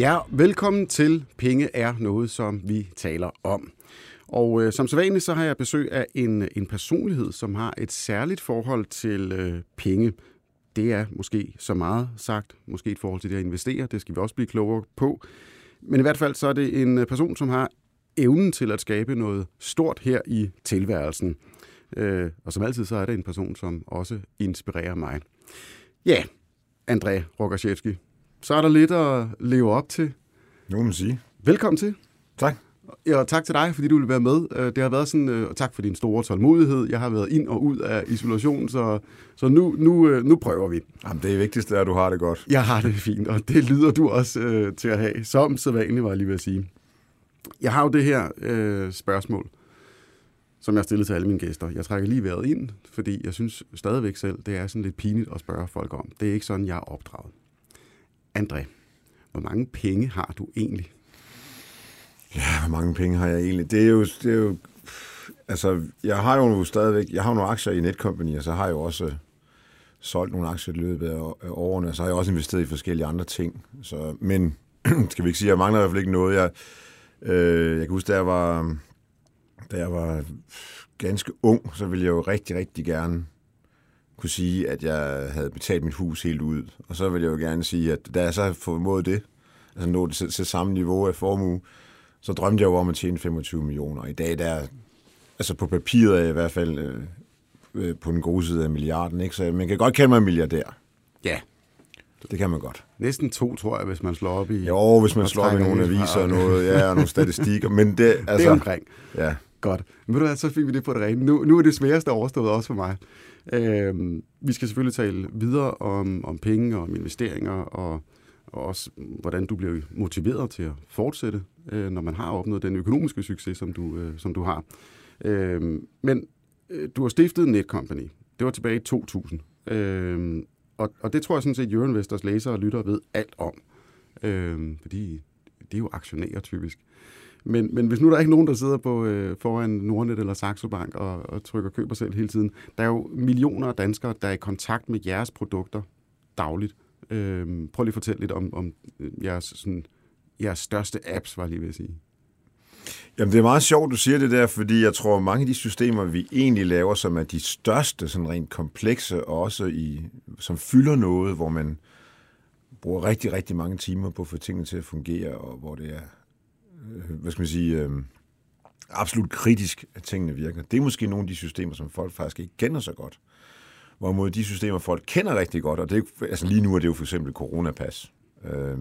Ja, velkommen til Penge er noget, som vi taler om. Og øh, som sædvanligt, så har jeg besøg af en, en personlighed, som har et særligt forhold til øh, penge. Det er måske så meget sagt, måske et forhold til det at investere, det skal vi også blive klogere på. Men i hvert fald så er det en øh, person, som har evnen til at skabe noget stort her i tilværelsen. Øh, og som altid, så er det en person, som også inspirerer mig. Ja, André Rogaczewski, så er der lidt at leve op til. Nu må sige. Velkommen til. Tak. Ja, og tak til dig, fordi du vil være med. Øh, det har været sådan, øh, og tak for din store tålmodighed. Jeg har været ind og ud af isolation, så, så nu, nu, øh, nu prøver vi. Jamen, det vigtigste er, at du har det godt. Jeg har det fint, og det lyder du også øh, til at have. Som sædvanligt, var jeg lige ved at sige. Jeg har jo det her øh, spørgsmål, som jeg har stillet til alle mine gæster. Jeg trækker lige vejret ind, fordi jeg synes stadigvæk selv, det er sådan lidt pinligt at spørge folk om. Det er ikke sådan, jeg er opdraget. André, hvor mange penge har du egentlig? Ja, hvor mange penge har jeg egentlig? Det er jo, det er jo altså, jeg har jo stadigvæk, jeg har nogle aktier i Netcompany, og så har jeg jo også øh, solgt nogle aktier i løbet af årene, og så har jeg også investeret i forskellige andre ting. Så, men skal vi ikke sige, jeg mangler i hvert fald ikke noget. Jeg, øh, jeg kan huske, da jeg var, da jeg var øh, ganske ung, så ville jeg jo rigtig, rigtig gerne kunne sige, at jeg havde betalt mit hus helt ud. Og så vil jeg jo gerne sige, at da jeg så har formået det, altså nå det til, til samme niveau af formue, så drømte jeg jo om at tjene 25 millioner. I dag der, altså på papiret er jeg i hvert fald øh, øh, på den gode side af milliarden, ikke? så man kan godt kalde mig milliardær. Ja. Det kan man godt. Næsten to, tror jeg, hvis man slår op i... Jo, hvis man slår op i nogle aviser og noget, ja, og nogle statistikker, men det... Altså, det er omkring. Ja. Godt. Men ved du hvad, så fik vi det på det rene. Nu, nu er det sværeste overstået også for mig. Øh, vi skal selvfølgelig tale videre om, om penge og om investeringer, og, og også hvordan du bliver motiveret til at fortsætte, øh, når man har opnået den økonomiske succes, som du, øh, som du har. Øh, men øh, du har stiftet Netcompany. Det var tilbage i 2000. Øh, og, og det tror jeg sådan set, Euroinvestors læsere og lyttere ved alt om. Øh, fordi det er jo aktionærer typisk. Men, men hvis nu der er ikke nogen, der sidder på øh, foran Nordnet eller Saxo Bank og, og trykker køber selv hele tiden, der er jo millioner af danskere, der er i kontakt med jeres produkter dagligt. Øh, prøv lige at fortælle lidt om, om øh, jeres, sådan, jeres største apps, var lige ved at sige. Jamen, det er meget sjovt, du siger det der, fordi jeg tror, mange af de systemer, vi egentlig laver, som er de største, sådan rent komplekse, og også i, som fylder noget, hvor man bruger rigtig, rigtig mange timer på at få tingene til at fungere, og hvor det er Øh, hvad skal man sige, øh, absolut kritisk, at tingene virker. Det er måske nogle af de systemer, som folk faktisk ikke kender så godt. Hvorimod de systemer, folk kender rigtig godt, og det er, altså lige nu er det jo for eksempel coronapas. Øh,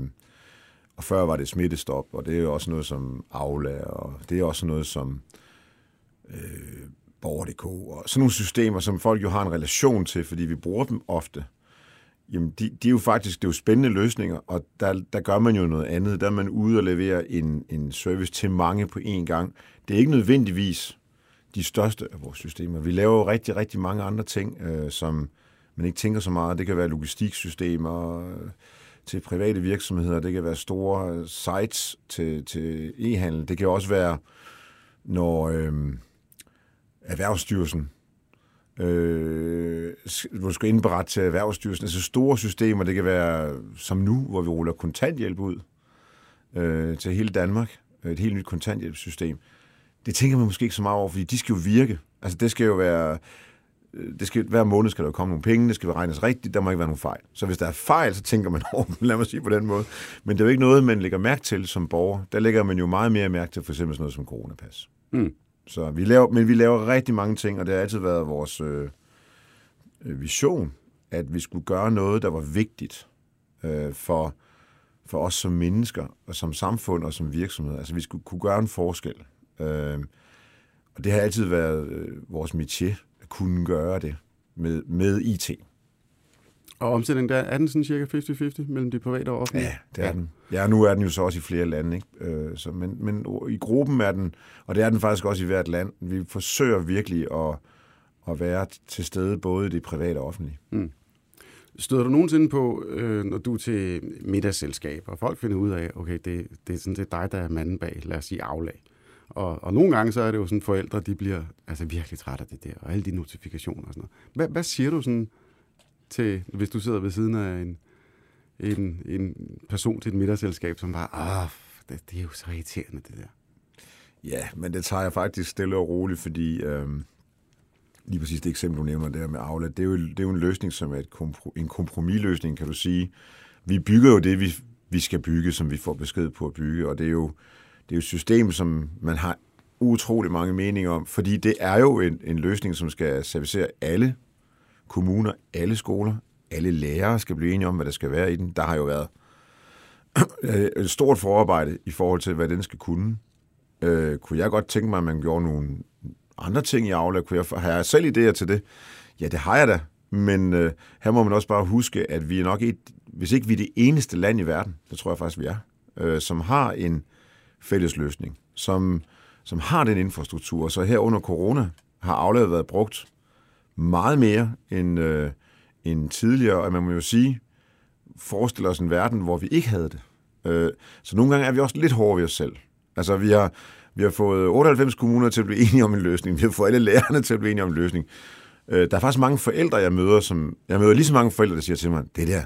og før var det smittestop, og det er jo også noget som Aula, og det er også noget som øh, Borger.dk, og sådan nogle systemer, som folk jo har en relation til, fordi vi bruger dem ofte jamen de, de er jo faktisk det er jo spændende løsninger, og der, der gør man jo noget andet. Der er man ude og levere en, en service til mange på én gang. Det er ikke nødvendigvis de største af vores systemer. Vi laver jo rigtig, rigtig mange andre ting, øh, som man ikke tænker så meget. Det kan være logistiksystemer øh, til private virksomheder, det kan være store øh, sites til, til e-handel. Det kan også være, når øh, Erhvervsstyrelsen øh, måske skal indberette til Erhvervsstyrelsen. Altså store systemer, det kan være som nu, hvor vi ruller kontanthjælp ud øh, til hele Danmark. Et helt nyt kontanthjælpssystem. Det tænker man måske ikke så meget over, fordi de skal jo virke. Altså det skal jo være... Øh, det skal, hver måned skal der komme nogle penge, det skal regnes rigtigt, der må ikke være nogen fejl. Så hvis der er fejl, så tænker man over lad mig sige på den måde. Men det er jo ikke noget, man lægger mærke til som borger. Der lægger man jo meget mere mærke til for eksempel sådan noget som coronapas. Mm. Så vi laver, men vi laver rigtig mange ting, og det har altid været vores øh, øh, vision, at vi skulle gøre noget, der var vigtigt øh, for, for os som mennesker, og som samfund og som virksomhed. Altså vi skulle kunne gøre en forskel. Øh, og det har altid været øh, vores métier, at kunne gøre det med, med IT. Og omsætningen der, er den sådan cirka 50-50 mellem de private og offentlige? Ja, det er ja. den. Ja, nu er den jo så også i flere lande, ikke? Øh, så, men, men i gruppen er den, og det er den faktisk også i hvert land. Vi forsøger virkelig at, at være til stede både i det private og offentlige. Mm. Støder du nogensinde på, øh, når du er til middagsselskab, og folk finder ud af, okay, det, det er sådan det er dig, der er manden bag, lad os sige aflag. Og, og nogle gange så er det jo sådan, forældre, de bliver altså virkelig trætte af det der, og alle de notifikationer og sådan noget. Hvad, hvad siger du sådan til, hvis du sidder ved siden af en, en, en person til et middagsselskab, som var, ah, det, det er jo så irriterende, det der. Ja, men det tager jeg faktisk stille og roligt, fordi øh, lige præcis det eksempel, du nævner der med Aula, det er jo, det er jo en løsning, som er et kompro, en kompromisløsning, kan du sige. Vi bygger jo det, vi, vi skal bygge, som vi får besked på at bygge, og det er jo, det er jo et system, som man har utrolig mange meninger om, fordi det er jo en, en løsning, som skal servicere alle kommuner, alle skoler, alle lærere skal blive enige om, hvad der skal være i den. Der har jo været øh, et stort forarbejde i forhold til, hvad den skal kunne. Øh, kunne jeg godt tænke mig, at man gjorde nogle andre ting i Aula? Kunne jeg, have selv idéer til det? Ja, det har jeg da. Men øh, her må man også bare huske, at vi er nok et, hvis ikke vi er det eneste land i verden, det tror jeg faktisk, vi er, øh, som har en fælles løsning, som, som har den infrastruktur. Så her under corona har Aula været brugt meget mere end, øh, end tidligere, og man må jo sige, forestille os en verden, hvor vi ikke havde det. Øh, så nogle gange er vi også lidt hårde ved os selv. Altså, vi har, vi har fået 98 kommuner til at blive enige om en løsning. Vi har fået alle lærerne til at blive enige om en løsning. Øh, der er faktisk mange forældre, jeg møder, som... Jeg møder lige så mange forældre, der siger til mig, det der,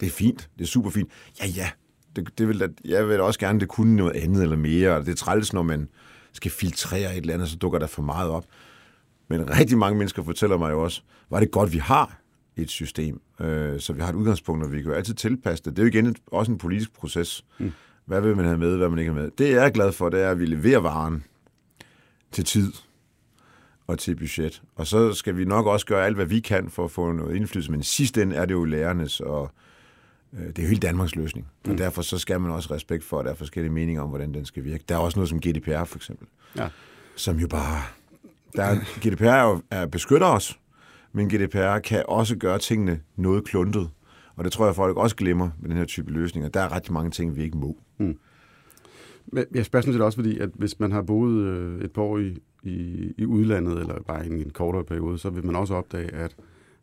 det er fint, det er super fint. Ja, ja, det, det vil, jeg vil også gerne, det kunne noget andet eller mere. Det er træls, når man skal filtrere et eller andet, så dukker der for meget op. Men rigtig mange mennesker fortæller mig jo også, var det godt, vi har et system, øh, så vi har et udgangspunkt, og vi kan jo altid tilpasse det. Det er jo igen et, også en politisk proces. Mm. Hvad vil man have med, hvad man ikke har med? Det jeg er glad for, det er, at vi leverer varen til tid og til budget. Og så skal vi nok også gøre alt, hvad vi kan for at få noget indflydelse. Men sidst ende er det jo lærernes, og øh, det er jo hele Danmarks løsning. Mm. Og derfor så skal man også respekt for, at der er forskellige meninger om, hvordan den skal virke. Der er også noget som GDPR for eksempel, ja. som jo bare... Der er, GDPR er, jo, er beskytter os, men GDPR kan også gøre tingene noget kluntet. Og det tror jeg, folk også glemmer med den her type løsninger. Der er rigtig mange ting, vi ikke må. Mm. Men jeg spørger sådan set også, fordi at hvis man har boet øh, et par år i, i, i udlandet, eller bare i en, en kortere periode, så vil man også opdage, at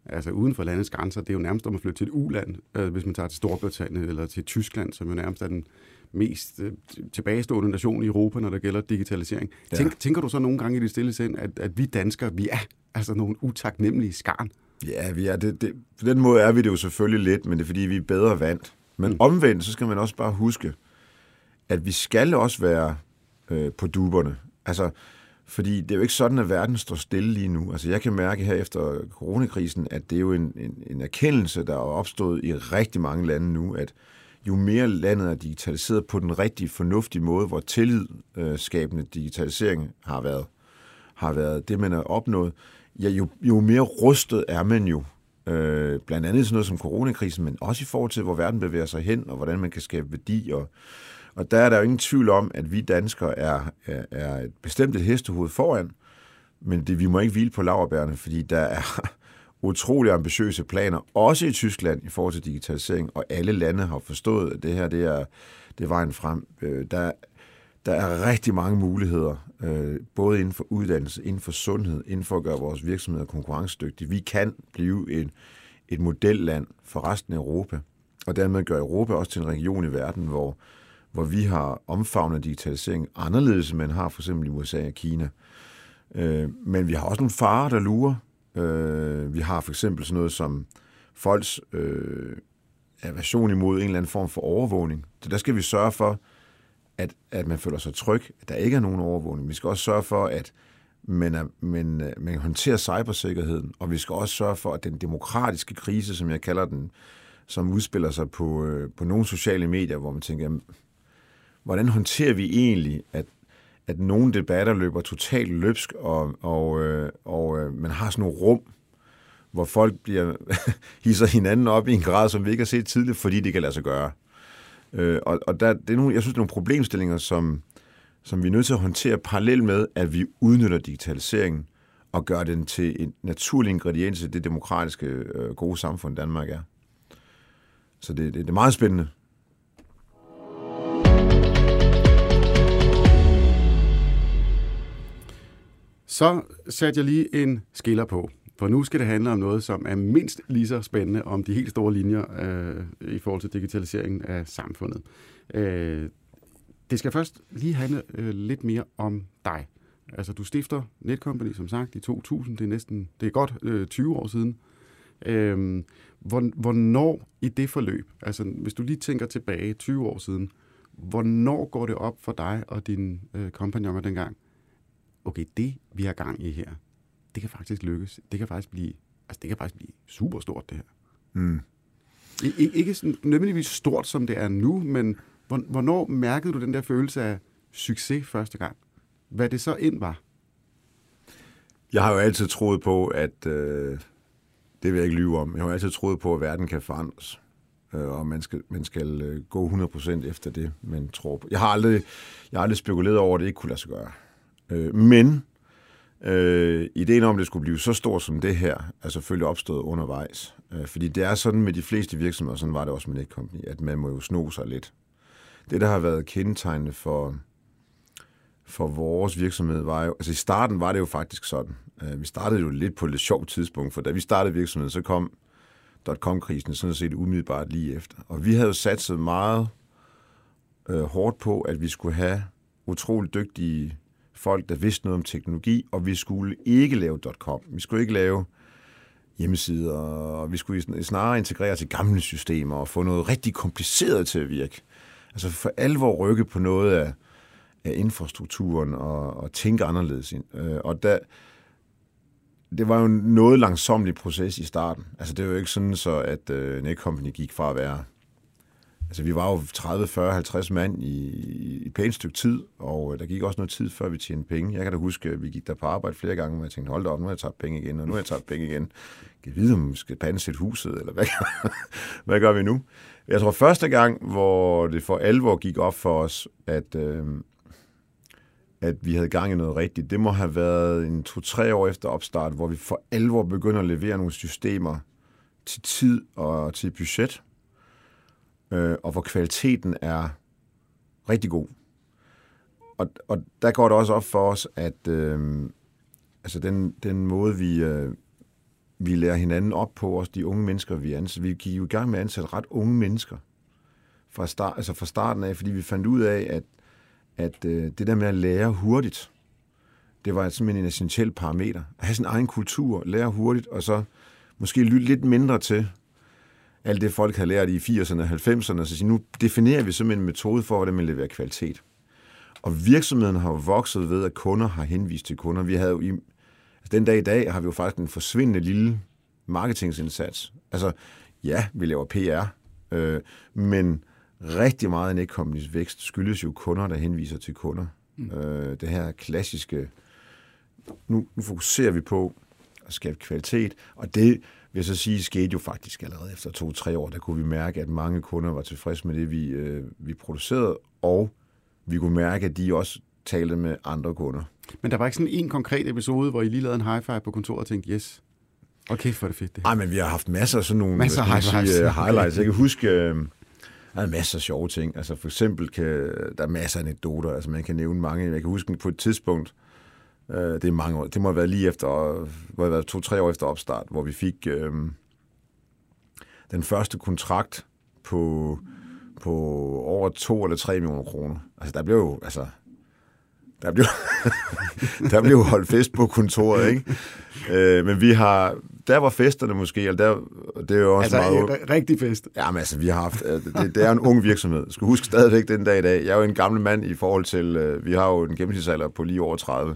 altså uden for landets grænser, det er jo nærmest om at flytte til et uland, øh, hvis man tager til Storbritannien eller til Tyskland, som jo nærmest er den mest øh, tilbagestående nation i Europa, når der gælder digitalisering. Ja. Tænk, tænker du så nogle gange i det stille sind, at, at vi danskere, vi er altså nogle utaknemmelige skarn? Ja, vi er det, det, på den måde er vi det jo selvfølgelig lidt, men det er fordi, vi er bedre vant. Men mm. omvendt, så skal man også bare huske, at vi skal også være øh, på duberne. Altså, fordi det er jo ikke sådan, at verden står stille lige nu. Altså, jeg kan mærke her efter coronakrisen, at det er jo en, en, en erkendelse, der er opstået i rigtig mange lande nu, at jo mere landet er digitaliseret på den rigtige, fornuftige måde, hvor tillidsskabende øh, digitalisering har været, har været det, man har opnået, ja, jo, jo mere rustet er man jo. Øh, blandt andet sådan noget som coronakrisen, men også i forhold til, hvor verden bevæger sig hen, og hvordan man kan skabe værdi. Og, og der er der jo ingen tvivl om, at vi danskere er, er, er et bestemt et hestehoved foran, men det, vi må ikke hvile på laverbærene, fordi der er utrolig ambitiøse planer, også i Tyskland i forhold til digitalisering, og alle lande har forstået, at det her det er, det er vejen frem. Øh, der, der er rigtig mange muligheder, øh, både inden for uddannelse, inden for sundhed, inden for at gøre vores virksomheder konkurrencedygtige. Vi kan blive en, et modelland for resten af Europa, og dermed gør Europa også til en region i verden, hvor, hvor vi har omfavnet digitalisering anderledes, end man har for eksempel i USA og Kina. Øh, men vi har også nogle farer, der lurer. Øh, vi har for eksempel sådan noget som folks øh, aversion imod en eller anden form for overvågning. Så der skal vi sørge for, at, at man føler sig tryg, at der ikke er nogen overvågning. Vi skal også sørge for, at man, er, man, øh, man håndterer cybersikkerheden, og vi skal også sørge for, at den demokratiske krise, som jeg kalder den, som udspiller sig på, øh, på nogle sociale medier, hvor man tænker, jamen, hvordan håndterer vi egentlig, at, at nogle debatter løber totalt løbsk, og, og, øh, og øh, man har sådan nogle rum, hvor folk bliver hisser hinanden op i en grad, som vi ikke har set tidligere, fordi det kan lade sig gøre. Øh, og og der, det er nogle, jeg synes, det er nogle problemstillinger, som, som vi er nødt til at håndtere parallelt med, at vi udnytter digitaliseringen og gør den til en naturlig ingrediens i det demokratiske øh, gode samfund, Danmark er. Så det, det, det er meget spændende. Så satte jeg lige en skiller på. For nu skal det handle om noget, som er mindst lige så spændende, om de helt store linjer øh, i forhold til digitaliseringen af samfundet. Øh, det skal først lige handle øh, lidt mere om dig. Altså, du stifter Netcompany, som sagt, i 2000. Det er næsten, det er godt øh, 20 år siden. Øh, hvornår i det forløb, altså hvis du lige tænker tilbage 20 år siden, hvornår går det op for dig og din øh, kompagnoner dengang, okay, det vi har gang i her, det kan faktisk lykkes. Det kan faktisk blive, altså det kan faktisk blive super stort, det her. Mm. I, ikke sådan nødvendigvis stort, som det er nu, men hvornår mærkede du den der følelse af succes første gang? Hvad det så ind var? Jeg har jo altid troet på, at øh, det vil jeg ikke lyve om. Jeg har altid troet på, at verden kan forandres. Øh, og man skal, man skal øh, gå 100% efter det, man tror på. Jeg har aldrig, jeg har aldrig spekuleret over, at det ikke kunne lade sig gøre. Øh, men øh, ideen om, at det skulle blive så stort som det her, er selvfølgelig opstået undervejs. Øh, fordi det er sådan med de fleste virksomheder, sådan var det også med Netcompany, at man må jo sno sig lidt. Det, der har været kendetegnende for, for vores virksomhed, var jo, altså i starten var det jo faktisk sådan. Øh, vi startede jo lidt på et lidt sjovt tidspunkt, for da vi startede virksomheden, så kom dot-com-krisen sådan set umiddelbart lige efter. Og vi havde jo satset meget øh, hårdt på, at vi skulle have utrolig dygtige folk, der vidste noget om teknologi, og vi skulle ikke lave .com. Vi skulle ikke lave hjemmesider, og vi skulle snarere integrere til gamle systemer og få noget rigtig kompliceret til at virke. Altså for alvor rykke på noget af, af infrastrukturen og, og tænke anderledes. Ind. Øh, og der, det var jo en noget langsomlig proces i starten. Altså det var jo ikke sådan så, at øh, Netcompany gik fra at være Altså, vi var jo 30, 40, 50 mand i, i et pænt stykke tid, og øh, der gik også noget tid, før vi tjente penge. Jeg kan da huske, at vi gik der på arbejde flere gange, og jeg tænkte, hold da op, nu har jeg tabt penge igen, og nu har jeg tabt penge igen. Jeg kan vide, om vi skal pansætte huset, eller hvad, hvad gør vi nu? Jeg tror, første gang, hvor det for alvor gik op for os, at, øh, at vi havde gang i noget rigtigt, det må have været en to-tre år efter opstart, hvor vi for alvor begynder at levere nogle systemer til tid og til budget øh, og hvor kvaliteten er rigtig god. Og, og der går det også op for os, at øh, altså den, den måde, vi, øh, vi lærer hinanden op på, også de unge mennesker, vi ansætter. Vi gik jo i gang med at ansætte ret unge mennesker fra, start, altså fra starten af, fordi vi fandt ud af, at, at øh, det der med at lære hurtigt, det var simpelthen en essentiel parameter. At have sin egen kultur, lære hurtigt, og så måske lytte lidt mindre til, alt det, folk havde lært i 80'erne og 90'erne, så nu definerer vi simpelthen en metode for, hvordan man leverer kvalitet. Og virksomheden har jo vokset ved, at kunder har henvist til kunder. Vi havde jo i, altså den dag i dag har vi jo faktisk en forsvindende lille marketingsindsats. Altså, ja, vi laver PR, øh, men rigtig meget af Netcompany's vækst skyldes jo kunder, der henviser til kunder. Mm. Øh, det her klassiske, nu, nu fokuserer vi på at skabe kvalitet, og det, vil jeg så sige, skete jo faktisk allerede efter to-tre år. Der kunne vi mærke, at mange kunder var tilfredse med det, vi, øh, vi producerede, og vi kunne mærke, at de også talte med andre kunder. Men der var ikke sådan en konkret episode, hvor I lige lavede en high five på kontoret og tænkte, yes, okay, for det fedt det. Nej, men vi har haft masser af sådan nogle masser af sige, uh, highlights. Jeg kan huske, uh, der er masser af sjove ting. Altså for eksempel kan, der er masser af anekdoter. Altså man kan nævne mange. Jeg kan huske på et tidspunkt, Øh, Øh, det er mange år. Det må have været lige efter, øh, hvor været to-tre år efter opstart, hvor vi fik øh, den første kontrakt på, på over to eller tre millioner kroner. Altså, der blev jo, altså, der blev, der blev holdt fest på kontoret, ikke? Øh, men vi har, der var festerne måske, eller der, det er jo også altså, meget... Altså rigtig fest. Jamen altså, vi har haft, øh, det, det er en ung virksomhed. Skal huske stadigvæk den dag i dag. Jeg er jo en gammel mand i forhold til, øh, vi har jo en gennemsnitsalder på lige over 30.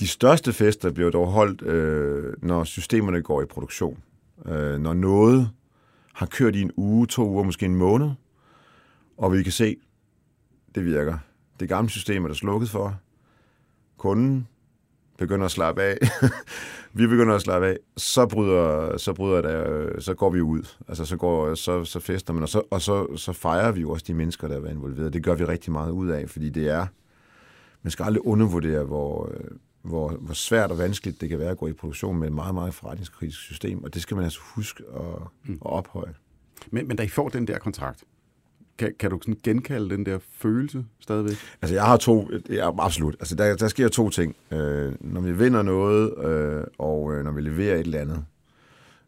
De største fester bliver dog holdt, øh, når systemerne går i produktion. Øh, når noget har kørt i en uge, to uger, måske en måned, og vi kan se, det virker. Det gamle system er der slukket for. Kunden begynder at slappe af. vi begynder at slappe af. Så bryder, så bryder der, så går vi ud. Altså så, går, så, så fester man, og, så, og så, så fejrer vi jo også de mennesker, der er involveret. Det gør vi rigtig meget ud af, fordi det er, man skal aldrig undervurdere, hvor, øh, hvor, hvor svært og vanskeligt det kan være at gå i produktion med et meget, meget forretningskritisk system, og det skal man altså huske at, mm. at ophøje. Men, men da I får den der kontrakt, kan, kan du sådan genkalde den der følelse stadigvæk? Altså, jeg har to... Ja, absolut. Altså, der, der sker to ting. Øh, når vi vinder noget, øh, og øh, når vi leverer et eller andet,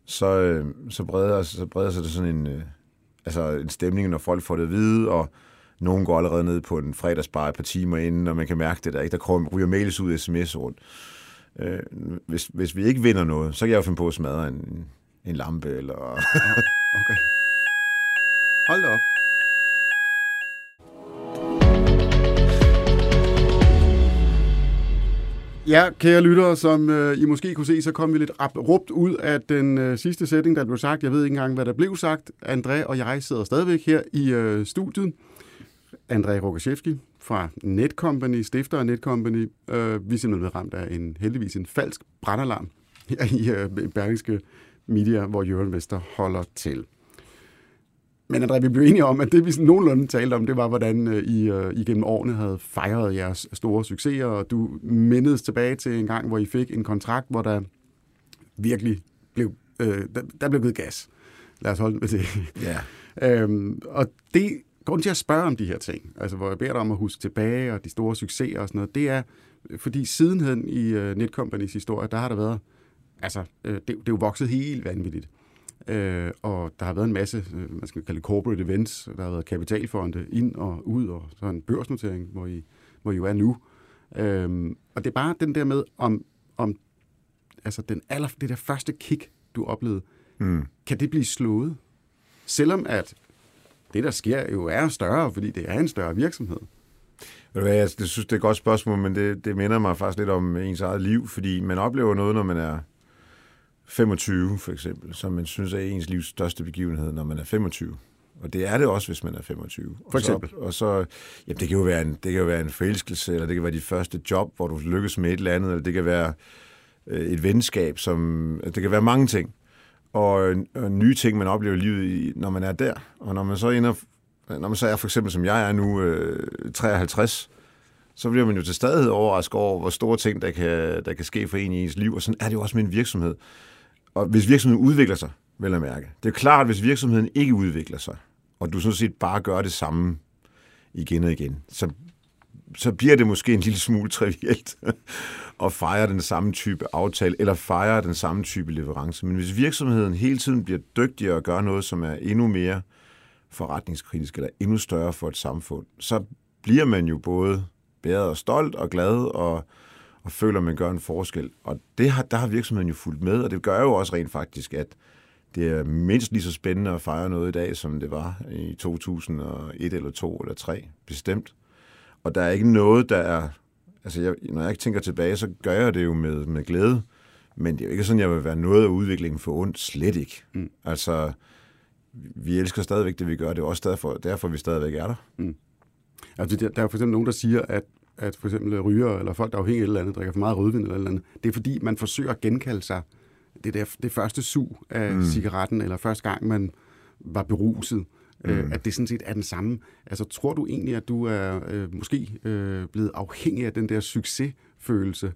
så, øh, så, breder, så breder sig det sådan en, øh, altså en stemning, når folk får det at vide, og nogen går allerede ned på en fredagsbar et par timer inden, og man kan mærke det der. Ikke? Der kommer, ryger mails ud sms rundt. Øh, hvis, hvis vi ikke vinder noget, så kan jeg jo finde på at smadre en, en lampe, eller... okay. Hold da op. Ja, kære lyttere, som øh, I måske kunne se, så kom vi lidt abrupt ud af den øh, sidste sætning, der blev sagt. Jeg ved ikke engang, hvad der blev sagt. André og jeg sidder stadigvæk her i øh, studiet. André Rogaszewski fra Netcompany, stifter af Netcompany. Øh, vi er simpelthen blevet ramt af en heldigvis en falsk brandalarm her i øh, Berlingske Media, hvor Jørgen Vester holder til. Men André, vi blev enige om, at det vi sådan nogenlunde talte om, det var, hvordan øh, I øh, igennem årene havde fejret jeres store succeser, og du mindedes tilbage til en gang, hvor I fik en kontrakt, hvor der virkelig blev, øh, der, der blev givet gas. Lad os holde med det. Ja. øhm, og det grund til at spørge om de her ting, altså hvor jeg beder dig om at huske tilbage og de store succeser og sådan noget, det er, fordi sidenhen i uh, Netcompany's historie, der har der været, altså øh, det, det er jo vokset helt vanvittigt. Øh, og der har været en masse, øh, man skal kalde corporate events, der har været kapitalfonde ind og ud, og så en børsnotering, hvor I, hvor I jo er nu. Øh, og det er bare den der med, om, om altså den aller, det der første kick, du oplevede, mm. kan det blive slået? Selvom at det, der sker, jo er større, fordi det er en større virksomhed. Jeg synes, det er et godt spørgsmål, men det, det minder mig faktisk lidt om ens eget liv, fordi man oplever noget, når man er 25 for eksempel, som man synes er ens livs største begivenhed, når man er 25. Og det er det også, hvis man er 25. For eksempel? Og så, og så jamen, det kan jo være en, det kan jo være en forelskelse, eller det kan være dit første job, hvor du lykkes med et eller andet, eller det kan være øh, et venskab, som, det kan være mange ting. Og, og nye ting, man oplever i livet, når man er der. Og når man så ender, når man så er for eksempel, som jeg er nu, øh, 53, så bliver man jo til stadighed overrasket over, hvor store ting, der kan, der kan ske for en i ens liv. Og sådan er det jo også med en virksomhed. Og hvis virksomheden udvikler sig, vel at mærke. Det er klart, at hvis virksomheden ikke udvikler sig, og du sådan set bare gør det samme igen og igen, så, så bliver det måske en lille smule trivielt at fejre den samme type aftale, eller fejre den samme type leverance. Men hvis virksomheden hele tiden bliver dygtigere og gør noget, som er endnu mere forretningskritisk, eller endnu større for et samfund, så bliver man jo både bedre og stolt og glad og, og føler, at man gør en forskel. Og det har, der har virksomheden jo fulgt med, og det gør jo også rent faktisk, at det er mindst lige så spændende at fejre noget i dag, som det var i 2001 eller 2 eller 3, bestemt. Og der er ikke noget, der er... Altså, jeg, når jeg tænker tilbage, så gør jeg det jo med, med glæde. Men det er jo ikke sådan, jeg vil være noget af udviklingen for ondt. Slet ikke. Mm. Altså, vi elsker stadigvæk det, vi gør. Det er også derfor, derfor vi stadigvæk er der. Mm. Altså, der, der er for eksempel nogen, der siger, at, at for eksempel ryger, eller folk, der er afhængige af et eller andet, drikker for meget rødvin eller, eller andet, det er fordi, man forsøger at genkalde sig det, der, det første sug af mm. cigaretten, eller første gang, man var beruset, øh, mm. at det sådan set er den samme. Altså, tror du egentlig, at du er øh, måske øh, blevet afhængig af den der succesfølelse?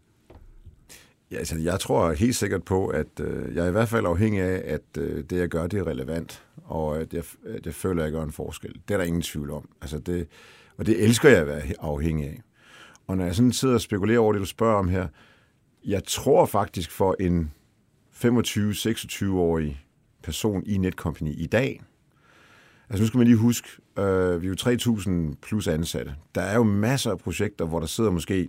Ja, altså, jeg tror helt sikkert på, at øh, jeg er i hvert fald afhængig af, at øh, det, jeg gør, det er relevant, og at jeg, at jeg føler, at jeg gør en forskel. Det er der ingen tvivl om. Altså, det, og det elsker jeg at være afhængig af. Og når jeg sådan sidder og spekulerer over det, du spørger om her, jeg tror faktisk for en 25-26-årig person i Netcompany i dag, altså nu skal man lige huske, øh, vi er jo 3.000 plus ansatte. Der er jo masser af projekter, hvor der sidder måske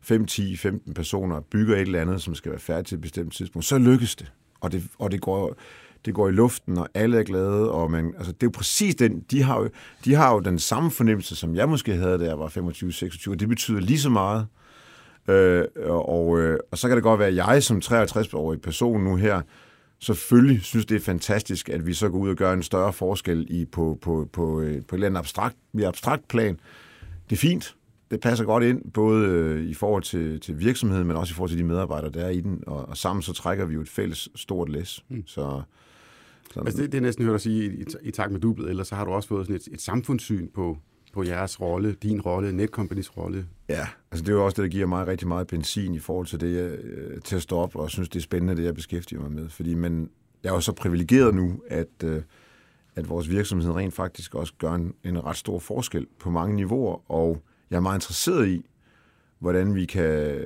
5, 10, 15 personer og bygger et eller andet, som skal være færdigt til et bestemt tidspunkt. Så lykkes det. Og det, og det går det går i luften, og alle er glade, og man, altså, det er jo præcis den, de har jo, de har jo den samme fornemmelse, som jeg måske havde, da jeg var 25-26, og det betyder lige så meget. Øh, og, øh, og så kan det godt være, at jeg som 53-årig person nu her, selvfølgelig synes, det er fantastisk, at vi så går ud og gør en større forskel i, på, på, på, øh, på et eller andet abstrakt, abstrakt plan. Det er fint, det passer godt ind, både øh, i forhold til, til virksomheden, men også i forhold til de medarbejdere, der er i den, og, og sammen så trækker vi jo et fælles stort læs. Mm. Så, sådan. Altså det, det er næsten hørt at sige i, i, i takt med dublet, eller så har du også fået sådan et, et samfundssyn på, på jeres rolle, din rolle, Netcompanies rolle. Ja, altså det er jo også det, der giver mig rigtig meget benzin i forhold til det, jeg, øh, til at stå op og synes, det er spændende, det jeg beskæftiger mig med. Fordi man, jeg er jo så privilegeret nu, at, øh, at vores virksomhed rent faktisk også gør en, en ret stor forskel på mange niveauer, og jeg er meget interesseret i, hvordan vi kan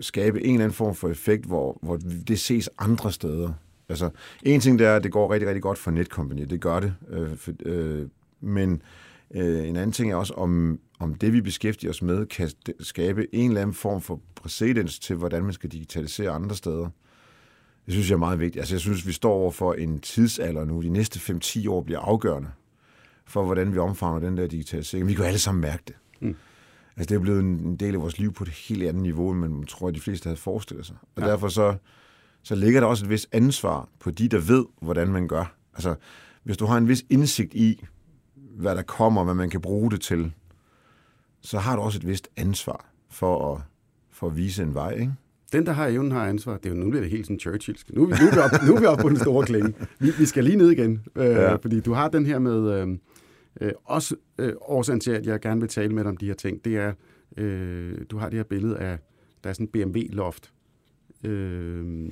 skabe en eller anden form for effekt, hvor, hvor det ses andre steder. Altså, en ting det er, at det går rigtig, rigtig godt for Netcompany. Det gør det. Øh, for, øh, men øh, en anden ting er også, om, om det, vi beskæftiger os med, kan skabe en eller anden form for præcedens til, hvordan man skal digitalisere andre steder. Det synes jeg er meget vigtigt. Altså, jeg synes, vi står over for en tidsalder nu. De næste 5-10 år bliver afgørende for, hvordan vi omfavner den der digitalisering. Vi kan jo alle sammen mærke det. Mm. Altså, det er blevet en del af vores liv på et helt andet niveau, end man tror, at de fleste havde forestillet sig. Og ja. derfor så, så ligger der også et vis ansvar på de, der ved, hvordan man gør. Altså, hvis du har en vis indsigt i, hvad der kommer, hvad man kan bruge det til, så har du også et vist ansvar for at, for at vise en vej, ikke? Den, der har evnen, har ansvar. Det er jo, nu bliver det helt sådan Churchillsk. Nu, nu, er vi op, nu er vi oppe på den store klinge. Vi, vi skal lige ned igen, øh, ja. fordi du har den her med... Øh, øh, også øh, årsagen til, at jeg gerne vil tale med dig om de her ting, det er, øh, du har det her billede af, der er sådan en BMW-loft. Øh,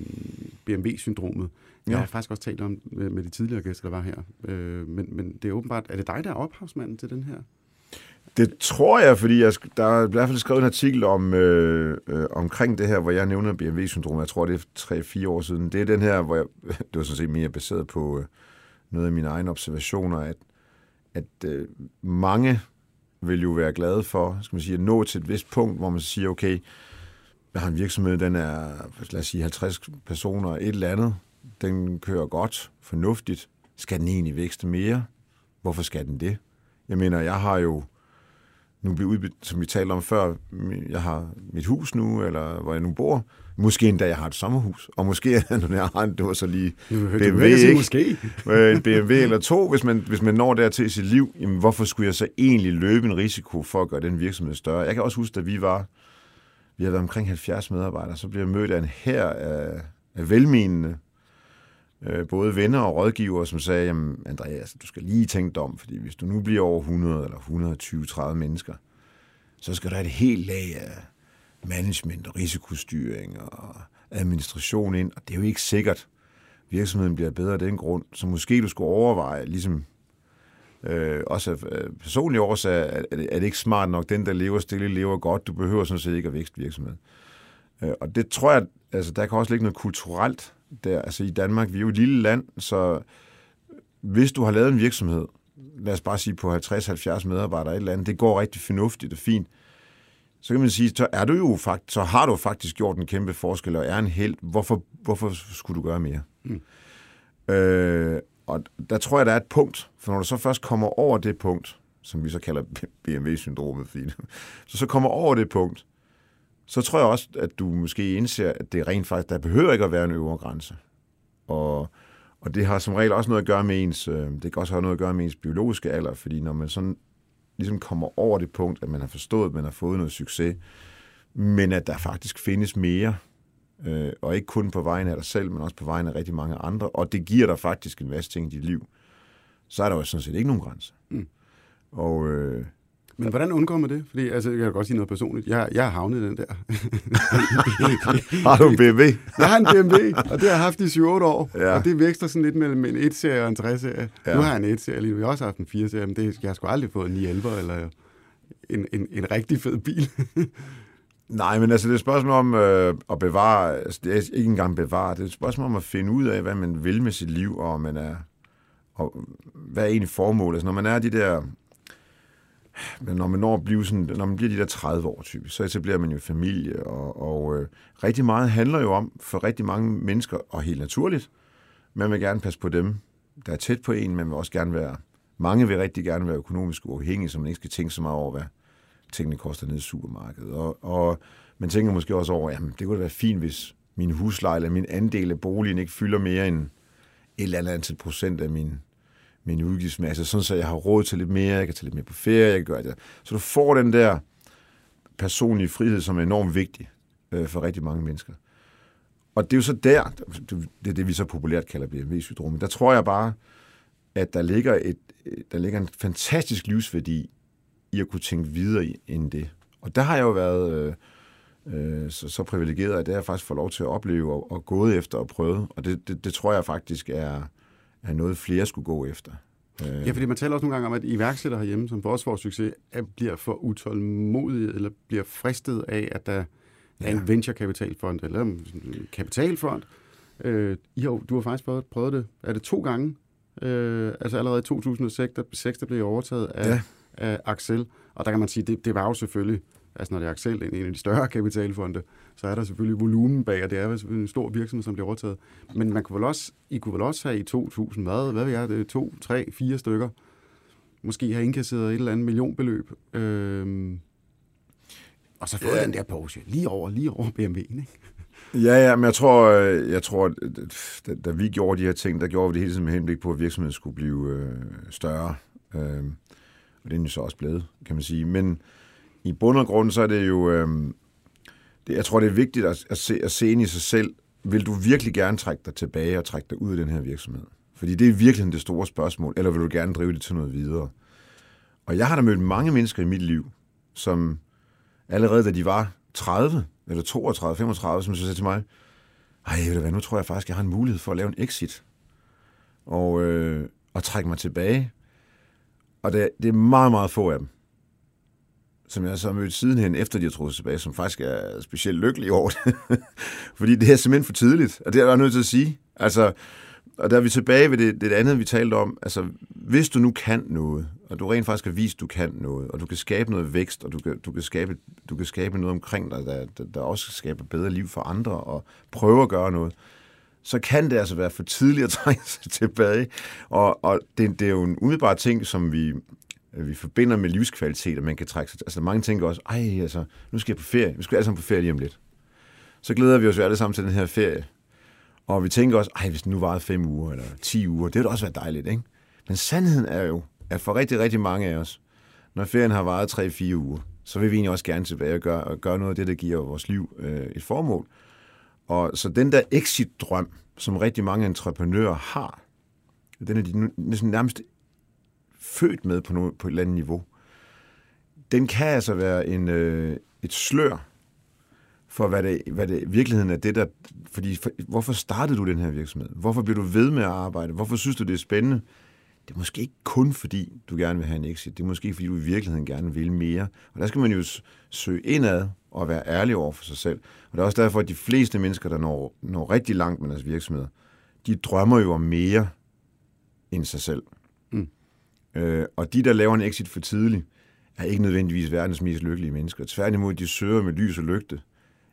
BMW-syndromet. Ja. Jeg har faktisk også talt om med, med de tidligere gæster, der var her. Øh, men, men det er åbenbart, er det dig, der er ophavsmanden til den her? Det tror jeg, fordi jeg, der er i hvert fald skrevet en artikel om, øh, øh, omkring det her, hvor jeg nævner BMW-syndrom. Jeg tror, det er 3-4 år siden. Det er den her, hvor jeg, det var sådan set mere baseret på øh, noget af mine egne observationer, at, at øh, mange vil jo være glade for skal man sige, at nå til et vist punkt, hvor man siger, okay, jeg har en virksomhed, den er, lad os sige, 50 personer, et eller andet. Den kører godt, fornuftigt. Skal den egentlig vækste mere? Hvorfor skal den det? Jeg mener, jeg har jo nu bliver som vi talte om før, jeg har mit hus nu, eller hvor jeg nu bor. Måske endda, jeg har et sommerhus. Og måske, når jeg har en, det var så lige BMW, ikke? Måske. Øh, en BMW eller to, hvis man, hvis man når dertil i sit liv, jamen, hvorfor skulle jeg så egentlig løbe en risiko for at gøre den virksomhed større? Jeg kan også huske, at vi var, vi har været omkring 70 medarbejdere, så bliver jeg mødt af en her af, af velmenende, øh, både venner og rådgivere, som sagde, jamen Andreas, altså, du skal lige tænke dig om, fordi hvis du nu bliver over 100 eller 120-30 mennesker, så skal der et helt lag af management og risikostyring og administration ind, og det er jo ikke sikkert, virksomheden bliver bedre af den grund, så måske du skulle overveje, ligesom øh, også af personlige årsager, er, er det ikke smart nok, den der lever stille, lever godt, du behøver sådan set ikke at vækste virksomheden. Øh, og det tror jeg, altså der kan også ligge noget kulturelt der. Altså i Danmark, vi er jo et lille land, så hvis du har lavet en virksomhed, lad os bare sige på 50-70 medarbejdere et eller andet, det går rigtig fornuftigt og fint, så kan man sige, så er du jo faktisk, så har du faktisk gjort en kæmpe forskel og er en held. Hvorfor, hvorfor skulle du gøre mere? Mm. Øh, og der tror jeg, der er et punkt, for når du så først kommer over det punkt, som vi så kalder BMW-syndromet, så så kommer over det punkt, så tror jeg også, at du måske indser, at det rent faktisk, der behøver ikke at være en øvre grænse. Og, og det har som regel også noget at gøre med ens, øh, det kan også have noget at gøre med ens biologiske alder, fordi når man sådan ligesom kommer over det punkt, at man har forstået, at man har fået noget succes, men at der faktisk findes mere, øh, og ikke kun på vejen af dig selv, men også på vejen af rigtig mange andre, og det giver dig faktisk en masse ting i dit liv, så er der jo sådan set ikke nogen grænse. Mm. Og, øh, men hvordan undgår man det? Fordi altså, jeg kan godt sige noget personligt. Jeg, jeg har havnet den der. har du en BMW? jeg har en BMW, og det har jeg haft i 7-8 år. Ja. Og det vækster sådan lidt mellem en 1-serie og en 3-serie. Ja. Nu har jeg en 1-serie lige nu. Jeg har også haft en 4-serie, men det, jeg har sgu aldrig fået en 911 eller en, en, en rigtig fed bil. Nej, men altså det er et spørgsmål om øh, at bevare, altså det er ikke engang bevare, det er et spørgsmål om at finde ud af, hvad man vil med sit liv, og man er, og hvad er egentlig formålet. Altså når man er de der når man når, at blive sådan, når man bliver de der 30 år typisk, så etablerer man jo familie, og, og øh, rigtig meget handler jo om, for rigtig mange mennesker, og helt naturligt, man vil gerne passe på dem, der er tæt på en, man vil også gerne være, mange vil rigtig gerne være økonomisk uafhængige, så man ikke skal tænke så meget over, hvad tingene koster ned i supermarkedet. Og, og man tænker måske også over, jamen det kunne da være fint, hvis min husleje eller min andel af boligen ikke fylder mere end et eller andet antal procent af min min udgiftsmasse, sådan så jeg har råd til lidt mere, jeg kan tage lidt mere på ferie, jeg kan gøre det. Så du får den der personlige frihed, som er enormt vigtig øh, for rigtig mange mennesker. Og det er jo så der, det er det, vi så populært kalder BMW-syndromet. Der tror jeg bare, at der ligger, et, der ligger en fantastisk livsværdi i at kunne tænke videre end det. Og der har jeg jo været øh, øh, så, så privilegeret, at det har jeg faktisk fået lov til at opleve og, og gået efter og prøvet. Og det, det, det tror jeg faktisk er, er noget, flere skulle gå efter. Ja, fordi man taler også nogle gange om, at iværksættere herhjemme, som for os får succes, bliver for utålmodige, eller bliver fristet af, at der ja. er en venturekapitalfond, eller en kapitalfond. Øh, jo, du har faktisk prøvet, prøvet det. Er det to gange? Øh, altså allerede i 2006, der, 6, der blev overtaget af, ja. Af Axel. Og der kan man sige, det, det var jo selvfølgelig altså når det er Axel, en af de større kapitalfonde, så er der selvfølgelig volumen bag, og det er en stor virksomhed, som bliver overtaget. Men man kunne vel også, I kunne vel også have i 2000, hvad, hvad ved jeg, det to, tre, fire stykker, måske have indkasseret et eller andet millionbeløb, øhm, og så fået ja. den der Porsche lige over, lige over BMW'en, ikke? Ja, ja, men jeg tror, øh, jeg tror da, da vi gjorde de her ting, der gjorde vi det hele tiden med henblik på, at virksomheden skulle blive øh, større. Øh, og det er den jo så også blevet, kan man sige. Men i bund og grund, så er det jo... Øh, det, jeg tror, det er vigtigt at, at, se, at se ind i sig selv. Vil du virkelig gerne trække dig tilbage og trække dig ud af den her virksomhed? Fordi det er virkelig det store spørgsmål. Eller vil du gerne drive det til noget videre? Og jeg har da mødt mange mennesker i mit liv, som allerede da de var 30, eller 32, 35, som så sagde til mig, ej, ved du hvad, nu tror jeg faktisk, jeg har en mulighed for at lave en exit. Og, øh, og trække mig tilbage. Og det, det er meget, meget få af dem, som jeg så har mødt sidenhen, efter de har trukket tilbage, som faktisk er specielt lykkelige over det. Fordi det er simpelthen for tidligt, og det er jeg nødt til at sige. Altså, og der er vi tilbage ved det, det andet, vi talte om. Altså, hvis du nu kan noget, og du rent faktisk har vist, du kan noget, og du kan skabe noget vækst, og du kan, du kan, skabe, du kan skabe noget omkring dig, der, der, der også skaber bedre liv for andre, og prøve at gøre noget, så kan det altså være for tidligt at trække sig tilbage. Og, og det, det er jo en umiddelbar ting, som vi, øh, vi forbinder med livskvalitet, at man kan trække sig Altså mange tænker også, ej, altså, nu skal jeg på ferie. Vi skal alle sammen på ferie lige om lidt. Så glæder vi os jo alle sammen til den her ferie. Og vi tænker også, ej, hvis det nu varede fem uger eller ti uger, det ville også være dejligt, ikke? Men sandheden er jo, at for rigtig, rigtig mange af os, når ferien har varet tre-fire uger, så vil vi egentlig også gerne tilbage og gøre, og gøre noget af det, der giver vores liv øh, et formål. Og så den der exit-drøm, som rigtig mange entreprenører har, den er de næsten nærmest født med på, noget, på et eller andet niveau, den kan altså være en, øh, et slør for, hvad det, hvad det virkeligheden er det, der... Fordi, for, hvorfor startede du den her virksomhed? Hvorfor bliver du ved med at arbejde? Hvorfor synes du, det er spændende? Det er måske ikke kun fordi, du gerne vil have en exit. Det er måske fordi, du i virkeligheden gerne vil mere. Og der skal man jo søge indad og være ærlig over for sig selv. Og det er også derfor, at de fleste mennesker, der når, når rigtig langt med deres virksomheder, de drømmer jo om mere end sig selv. Mm. Øh, og de, der laver en exit for tidligt, er ikke nødvendigvis verdens mest lykkelige mennesker. Tværtimod, de søger med lys og lygte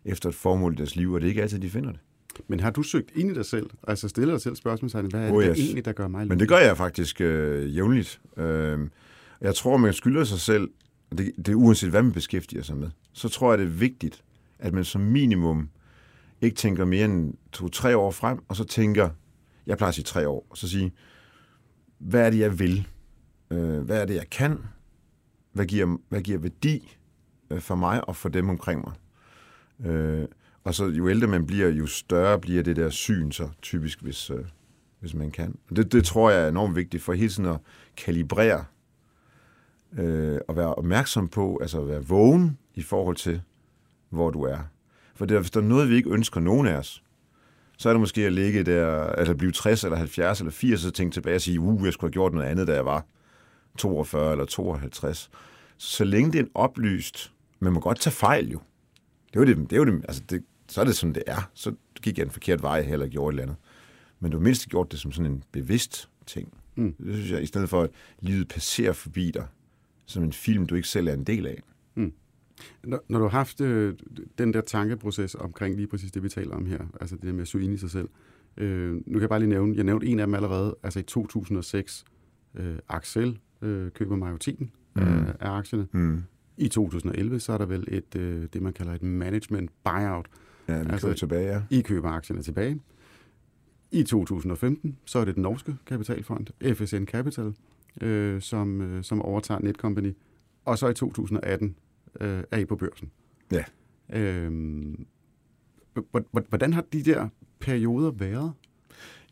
efter et formål i deres liv, og det er ikke altid, de finder det. Men har du søgt ind i dig selv? Altså stiller dig selv spørgsmålstegn, hvad er oh, yes. det egentlig, der gør mig lykkelig? Men det gør jeg faktisk øh, jævnligt. Øh, jeg tror, man skylder sig selv, og det, det er uanset hvad man beskæftiger sig med, så tror jeg, det er vigtigt, at man som minimum ikke tænker mere end to-tre år frem, og så tænker, jeg plejer at sige tre år, og så sige, hvad er det, jeg vil? Øh, hvad er det, jeg kan? Hvad giver, hvad giver værdi øh, for mig og for dem omkring mig? Øh, og så jo ældre man bliver, jo større bliver det der syn så typisk, hvis, hvis man kan. Det, det tror jeg er enormt vigtigt for hele tiden at kalibrere øh, og være opmærksom på, altså at være vågen i forhold til, hvor du er. For det, hvis der er noget, vi ikke ønsker nogen af os, så er det måske at ligge der, altså blive 60 eller 70 eller 80, og tænke tilbage og sige, uh, jeg skulle have gjort noget andet, da jeg var 42 eller 52. Så længe det er en oplyst, man må godt tage fejl jo. Det er jo det, det, er jo det altså det, så er det som det er. Så gik jeg en forkert vej eller gjorde et eller andet. Men du har mindst gjort det som sådan en bevidst ting. Mm. Det synes jeg, i stedet for at livet passerer forbi dig, som en film, du ikke selv er en del af. Mm. Når, når du har haft øh, den der tankeproces omkring lige præcis det, vi taler om her, altså det der med at suge ind i sig selv, øh, nu kan jeg bare lige nævne, jeg nævnte en af dem allerede, altså i 2006, øh, Axel øh, køber majoriteten mm. af, af aktierne. Mm. I 2011, så er der vel et, øh, det, man kalder et management buyout. Ja, vi altså, tilbage, ja. I køber aktierne tilbage. I 2015, så er det den norske kapitalfond, FSN Capital, øh, som, øh, som overtager Netcompany. Og så i 2018 øh, er I på børsen. Ja. Øh, hvordan har de der perioder været?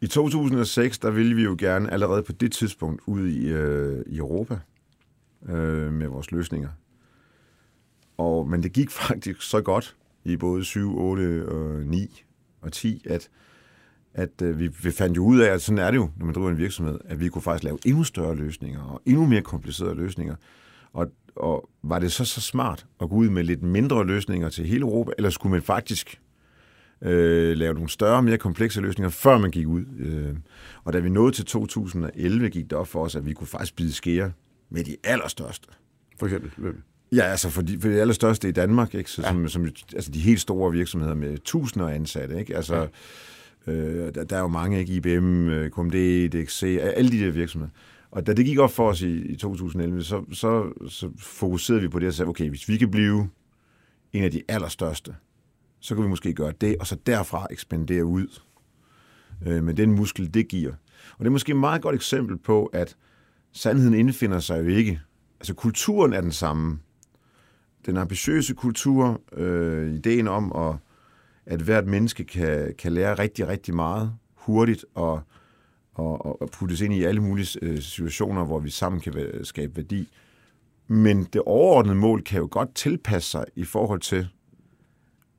I 2006, der ville vi jo gerne allerede på det tidspunkt ud i, øh, i Europa øh, med vores løsninger. Og, men det gik faktisk så godt i både 7, 8, og 9 og 10, at, at øh, vi, vi fandt jo ud af, at sådan er det jo, når man driver en virksomhed, at vi kunne faktisk lave endnu større løsninger og endnu mere komplicerede løsninger. Og, og var det så så smart at gå ud med lidt mindre løsninger til hele Europa, eller skulle man faktisk øh, lave nogle større, mere komplekse løsninger, før man gik ud? Øh, og da vi nåede til 2011, gik det op for os, at vi kunne faktisk bide skære med de allerstørste. For eksempel? Ja, altså for de, for de allerstørste i Danmark, ikke? Så, ja. som, som, altså de helt store virksomheder med tusinder af ansatte. Ikke? Altså, ja øh, der, der er jo mange, ikke? IBM, øh, KMD, DXC, alle de der virksomheder. Og da det gik op for os i, i 2011, så, så, så fokuserede vi på det og sagde, okay, hvis vi kan blive en af de allerstørste, så kan vi måske gøre det, og så derfra ekspandere ud øh, med den muskel, det giver. Og det er måske et meget godt eksempel på, at sandheden indfinder sig jo ikke. Altså kulturen er den samme. Den ambitiøse kultur, øh, ideen om, at, at hvert menneske kan, kan lære rigtig, rigtig meget hurtigt og, og, og puttes ind i alle mulige øh, situationer, hvor vi sammen kan skabe værdi. Men det overordnede mål kan jo godt tilpasse sig i forhold til,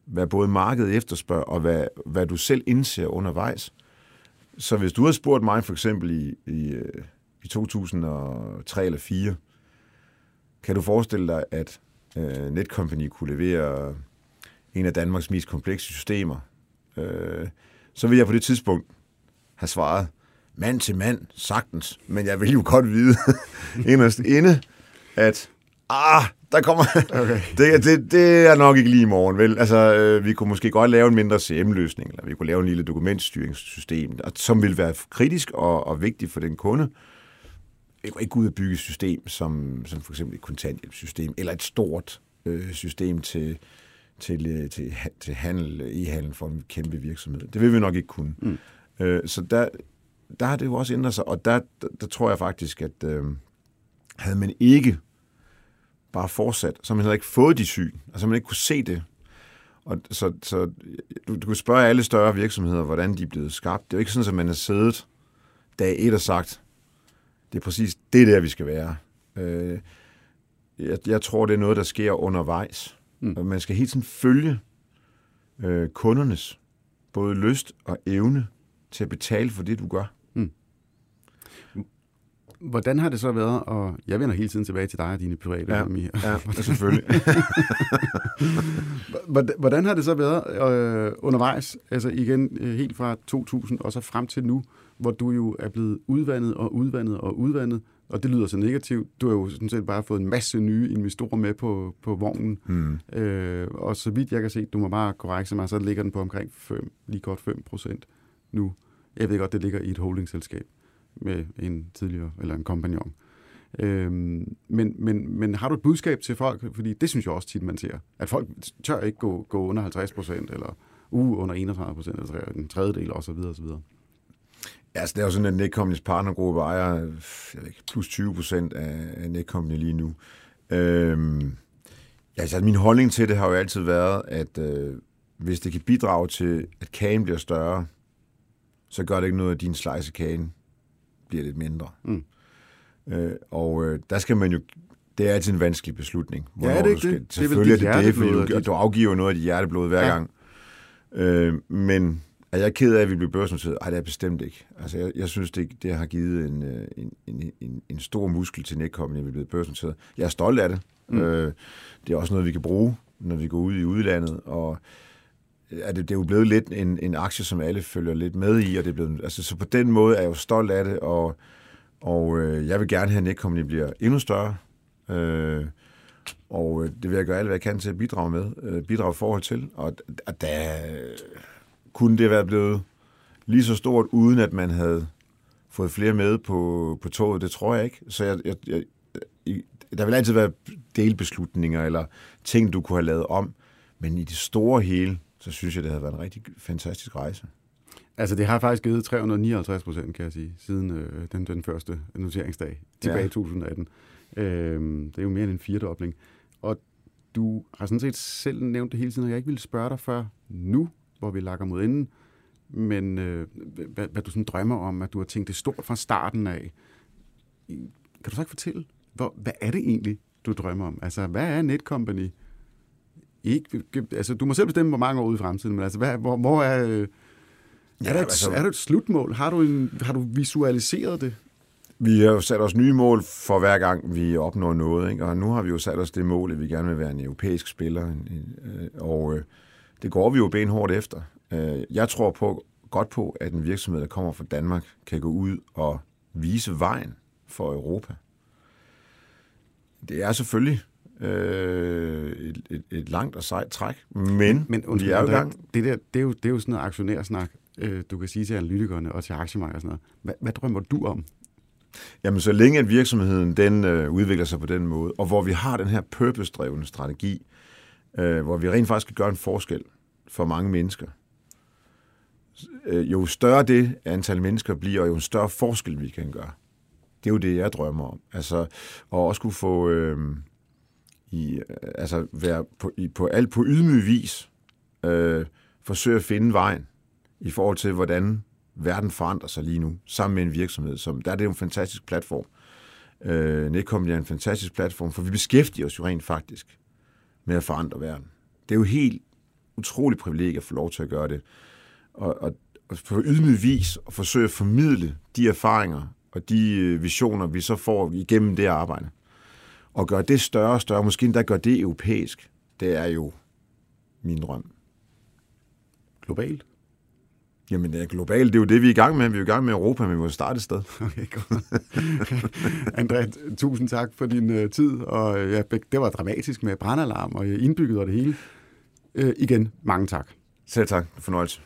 hvad både markedet efterspørger, og hvad, hvad du selv indser undervejs. Så hvis du har spurgt mig for eksempel i, i, øh, i 2003 eller 4, kan du forestille dig, at øh, Netcompany kunne levere en af Danmarks mest komplekse systemer, uh, så vil jeg på det tidspunkt have svaret, mand til mand, sagtens, men jeg vil jo godt vide inderst inde, at ah, der kommer... Okay. det, det, det er nok ikke lige i morgen, vel? Altså, øh, vi kunne måske godt lave en mindre CM-løsning, eller vi kunne lave en lille dokumentstyringssystem, som vil være kritisk og, og vigtig for den kunde. Vi kunne ikke ud og bygge et system, som, som for eksempel et kontanthjælpssystem, eller et stort øh, system til, til, øh, til, til handel, e-handel for en kæmpe virksomhed. Det vil vi nok ikke kunne. Mm. Øh, så der, der har det jo også ændret sig, og der, der, der tror jeg faktisk, at øh, havde man ikke bare fortsat, så man havde ikke fået de syn, altså man ikke kunne se det. Og så, så du, du kunne spørge alle større virksomheder, hvordan de er blevet skabt. Det er jo ikke sådan, at man har siddet dag et og sagt, det er præcis det der, vi skal være. Øh, jeg, jeg tror, det er noget, der sker undervejs. Mm. Og man skal helt sådan følge øh, kundernes både lyst og evne til at betale for det, du gør. Hvordan har det så været, og jeg vender hele tiden tilbage til dig og dine private ja, økonomi. Ja, selvfølgelig. hvordan har det så været øh, undervejs, altså igen øh, helt fra 2000 og så frem til nu, hvor du jo er blevet udvandet og udvandet og udvandet, og det lyder så negativt. Du har jo sådan set bare fået en masse nye investorer med på, på vognen, mm. øh, og så vidt jeg kan se, du må bare korrekte mig, så ligger den på omkring 5, lige godt 5 procent nu. Jeg ved godt, det ligger i et holdingselskab med en tidligere, eller en kompagnon. Øhm, men, men, men har du et budskab til folk? Fordi det synes jeg også tit, man ser. At folk tør ikke gå, gå under 50 procent, eller uh, under 31 procent, eller en tredjedel osv. osv. Ja, altså, det er jo sådan, at Netcompany's partnergruppe ejer jeg ved ikke, plus 20 procent af, af Netcompany lige nu. Øhm, altså, min holdning til det har jo altid været, at øh, hvis det kan bidrage til, at kagen bliver større, så gør det ikke noget, at din slice af kagen bliver lidt mindre. Mm. Øh, og øh, der skal man jo det er altid en vanskelig beslutning. Ja, er det ikke skal, det? Selvfølgelig det er det, det fordi du, du afgiver noget af dit hjerteblod hver ja. gang. Øh, men er jeg ked af, at vi bliver børsnoteret? Nej, det er bestemt ikke. Altså, jeg, jeg synes, det, det har givet en, øh, en, en, en, en stor muskel til Netcompany, at vi blevet børsnoteret. Jeg er stolt af det. Mm. Øh, det er også noget, vi kan bruge, når vi går ud i udlandet, og er det, det er jo blevet lidt en, en aktie, som alle følger lidt med i, og det er blevet, altså, så på den måde er jeg jo stolt af det, og, og øh, jeg vil gerne have, at Netcompany bliver endnu større, øh, og øh, det vil jeg gøre alt, hvad jeg kan til at bidrage med, øh, bidrage forhold til, og at der kunne det være blevet lige så stort, uden at man havde fået flere med på, på toget, det tror jeg ikke. Så jeg, jeg, jeg, der vil altid være delbeslutninger, eller ting, du kunne have lavet om, men i det store hele, så synes jeg, det havde været en rigtig fantastisk rejse. Altså, det har faktisk givet 359 procent, kan jeg sige, siden øh, den, den første noteringsdag, tilbage ja. i 2018. Øh, det er jo mere end en firedobling. Og du har sådan set selv nævnt det hele tiden, og jeg ikke ville spørge dig før nu, hvor vi lakker mod enden, men øh, hvad, hvad du sådan drømmer om, at du har tænkt det stort fra starten af. Kan du så ikke fortælle, hvor, hvad er det egentlig, du drømmer om? Altså, hvad er Netcompany? Ikke, altså, du må selv bestemme, hvor mange år ude i fremtiden, men altså, hvad, hvor, hvor er... Øh, ja, er, der et, altså, er der et slutmål? Har du, en, har du visualiseret det? Vi har jo sat os nye mål for hver gang, vi opnår noget. Ikke? Og nu har vi jo sat os det mål, at vi gerne vil være en europæisk spiller. Øh, og øh, det går vi jo benhårdt efter. Jeg tror på, godt på, at en virksomhed, der kommer fra Danmark, kan gå ud og vise vejen for Europa. Det er selvfølgelig øh, et, et, et langt og sejt træk, men, Men vi er jo gang. Det, der, det, er jo, det er jo sådan noget aktionærsnak, øh, du kan sige til analytikerne og til aktiemarkedet og sådan noget. Hvad, hvad drømmer du om? Jamen, så længe at virksomheden den øh, udvikler sig på den måde, og hvor vi har den her purpose-drevne strategi, øh, hvor vi rent faktisk kan gøre en forskel for mange mennesker, øh, jo større det antal mennesker bliver, og jo større forskel vi kan gøre. Det er jo det, jeg drømmer om. Altså, og også kunne få, øh, i, altså være på, i, på alt på ydmyg vis, øh, forsøge at finde vejen i forhold til, hvordan verden forandrer sig lige nu, sammen med en virksomhed. Som, der er det jo en fantastisk platform. Øh, Netcom er en fantastisk platform, for vi beskæftiger os jo rent faktisk med at forandre verden. Det er jo helt utroligt privilegie at få lov til at gøre det. Og, og, og på ydmyg vis at forsøge at formidle de erfaringer og de øh, visioner, vi så får igennem det arbejde. Og gøre det større og større, måske endda gøre det europæisk, det er jo min drøm. Globalt? Jamen, det er globalt. Det er jo det, vi er i gang med. Vi er i gang med Europa, men vi må starte et sted. Okay, godt. André, tusind tak for din uh, tid. Og uh, ja, det var dramatisk med brandalarm og uh, indbygget og det hele. Uh, igen, mange tak. Selv tak. Fornøjelse.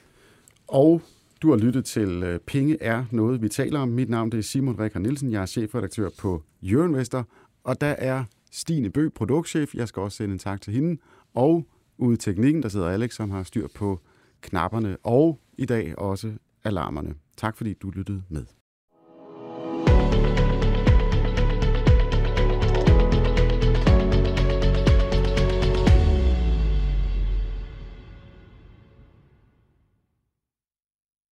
Og du har lyttet til Penge er noget, vi taler om. Mit navn det er Simon Rekar Nielsen. Jeg er chefredaktør på Euroinvestor. Og der er Stine Bø, produktchef. Jeg skal også sende en tak til hende. Og ude i teknikken, der sidder Alex, som har styr på knapperne. Og i dag også alarmerne. Tak fordi du lyttede med.